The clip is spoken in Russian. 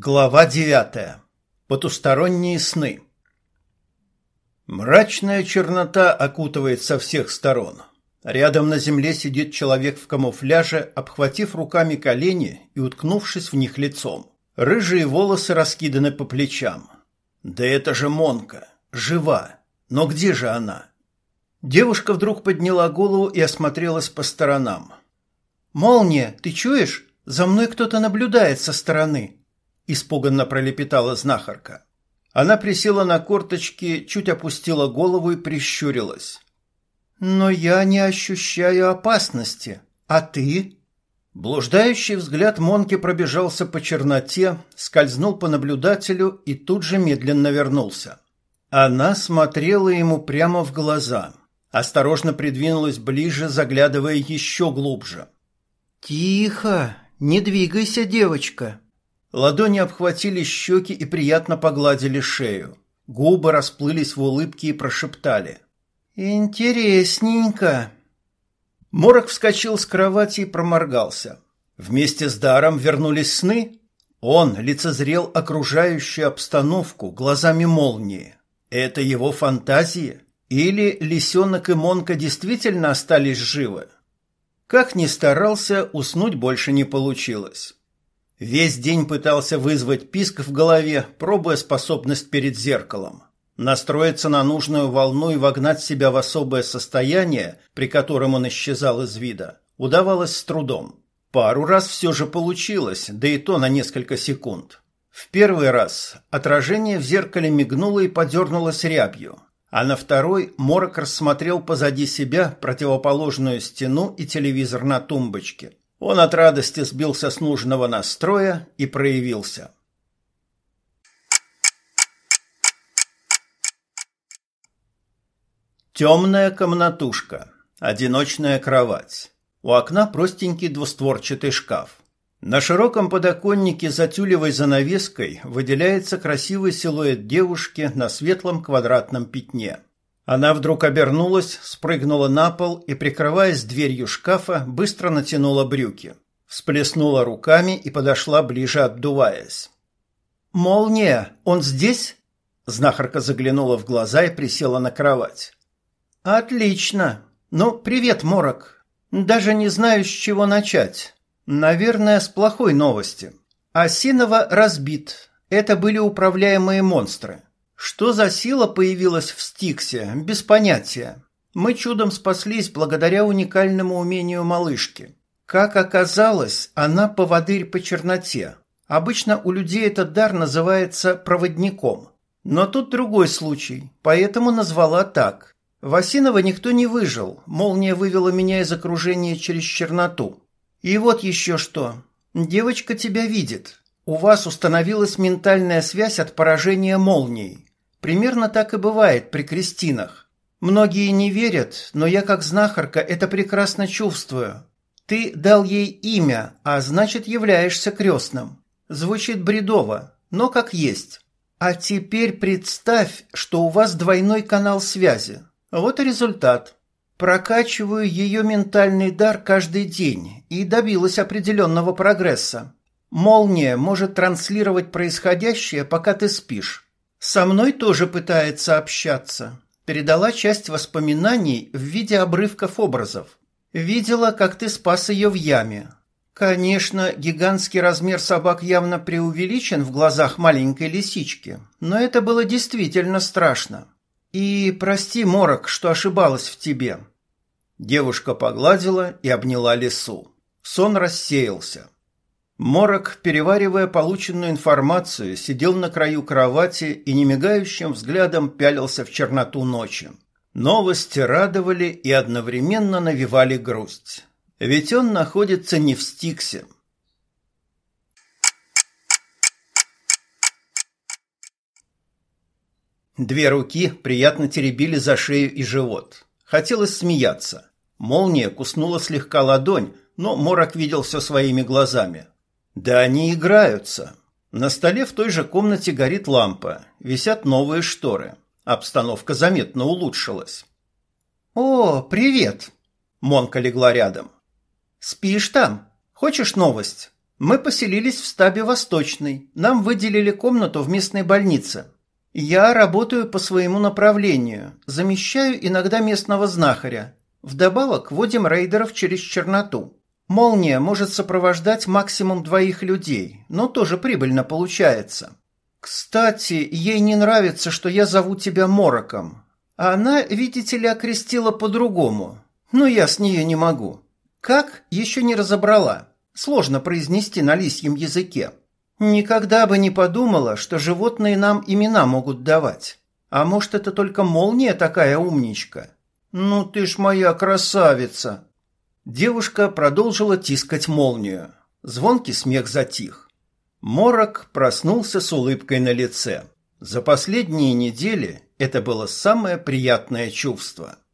Глава девятая. Потусторонние сны. Мрачная чернота окутывает со всех сторон. Рядом на земле сидит человек в камуфляже, обхватив руками колени и уткнувшись в них лицом. Рыжие волосы раскиданы по плечам. Да это же Монка, жива. Но где же она? Девушка вдруг подняла голову и осмотрелась по сторонам. «Молния, ты чуешь? За мной кто-то наблюдает со стороны», испуганно пролепетала знахарка. Она присела на корточки, чуть опустила голову и прищурилась. Но я не ощущаю опасности. А ты? Блуждающий взгляд Монки пробежался по черноте, скользнул по наблюдателю и тут же медленно вернулся. Она смотрела ему прямо в глаза, осторожно придвинулась ближе, заглядывая еще глубже. «Тихо, не двигайся, девочка», Ладони обхватили щеки и приятно погладили шею. Губы расплылись в улыбке и прошептали. «Интересненько». Морок вскочил с кровати и проморгался. Вместе с даром вернулись сны. Он лицезрел окружающую обстановку глазами молнии. Это его фантазии? Или лисенок и Монка действительно остались живы? Как ни старался, уснуть больше не получилось. Весь день пытался вызвать писк в голове, пробуя способность перед зеркалом. Настроиться на нужную волну и вогнать себя в особое состояние, при котором он исчезал из вида, удавалось с трудом. Пару раз все же получилось, да и то на несколько секунд. В первый раз отражение в зеркале мигнуло и подернулось рябью, а на второй Морок рассмотрел позади себя противоположную стену и телевизор на тумбочке. Он от радости сбился с нужного настроя и проявился. Темная комнатушка, одиночная кровать. У окна простенький двустворчатый шкаф. На широком подоконнике за тюлевой занавеской выделяется красивый силуэт девушки на светлом квадратном пятне. Она вдруг обернулась, спрыгнула на пол и, прикрываясь дверью шкафа, быстро натянула брюки. Всплеснула руками и подошла ближе, отдуваясь. «Молния! Он здесь?» Знахарка заглянула в глаза и присела на кровать. «Отлично! Ну, привет, Морок! Даже не знаю, с чего начать. Наверное, с плохой новости. Осинова разбит. Это были управляемые монстры. Что за сила появилась в Стиксе, без понятия. Мы чудом спаслись благодаря уникальному умению малышки. Как оказалось, она поводырь по черноте. Обычно у людей этот дар называется проводником. Но тут другой случай, поэтому назвала так. Васинова никто не выжил, молния вывела меня из окружения через черноту. И вот еще что. Девочка тебя видит. У вас установилась ментальная связь от поражения молнией. Примерно так и бывает при крестинах. Многие не верят, но я как знахарка это прекрасно чувствую. Ты дал ей имя, а значит являешься крестным. Звучит бредово, но как есть. А теперь представь, что у вас двойной канал связи. Вот и результат. Прокачиваю ее ментальный дар каждый день и добилась определенного прогресса. Молния может транслировать происходящее, пока ты спишь. Со мной тоже пытается общаться. Передала часть воспоминаний в виде обрывков образов. Видела, как ты спас ее в яме. Конечно, гигантский размер собак явно преувеличен в глазах маленькой лисички, но это было действительно страшно. И прости, Морок, что ошибалась в тебе. Девушка погладила и обняла лису. Сон рассеялся. Морок, переваривая полученную информацию, сидел на краю кровати и немигающим взглядом пялился в черноту ночи. Новости радовали и одновременно навевали грусть. Ведь он находится не в Стиксе. Две руки приятно теребили за шею и живот. Хотелось смеяться. Молния куснула слегка ладонь, но Морок видел все своими глазами. Да они играются. На столе в той же комнате горит лампа, висят новые шторы. Обстановка заметно улучшилась. «О, привет!» Монка легла рядом. «Спишь там? Хочешь новость? Мы поселились в стабе Восточный. Нам выделили комнату в местной больнице. Я работаю по своему направлению, замещаю иногда местного знахаря. Вдобавок водим рейдеров через черноту. Молния может сопровождать максимум двоих людей, но тоже прибыльно получается. Кстати, ей не нравится, что я зову тебя Мороком. А она, видите ли, окрестила по-другому. Но я с нее не могу. Как? Еще не разобрала. Сложно произнести на лисьем языке. Никогда бы не подумала, что животные нам имена могут давать. А может, это только молния такая умничка? Ну ты ж моя красавица. Девушка продолжила тискать молнию. Звонкий смех затих. Морок проснулся с улыбкой на лице. За последние недели это было самое приятное чувство –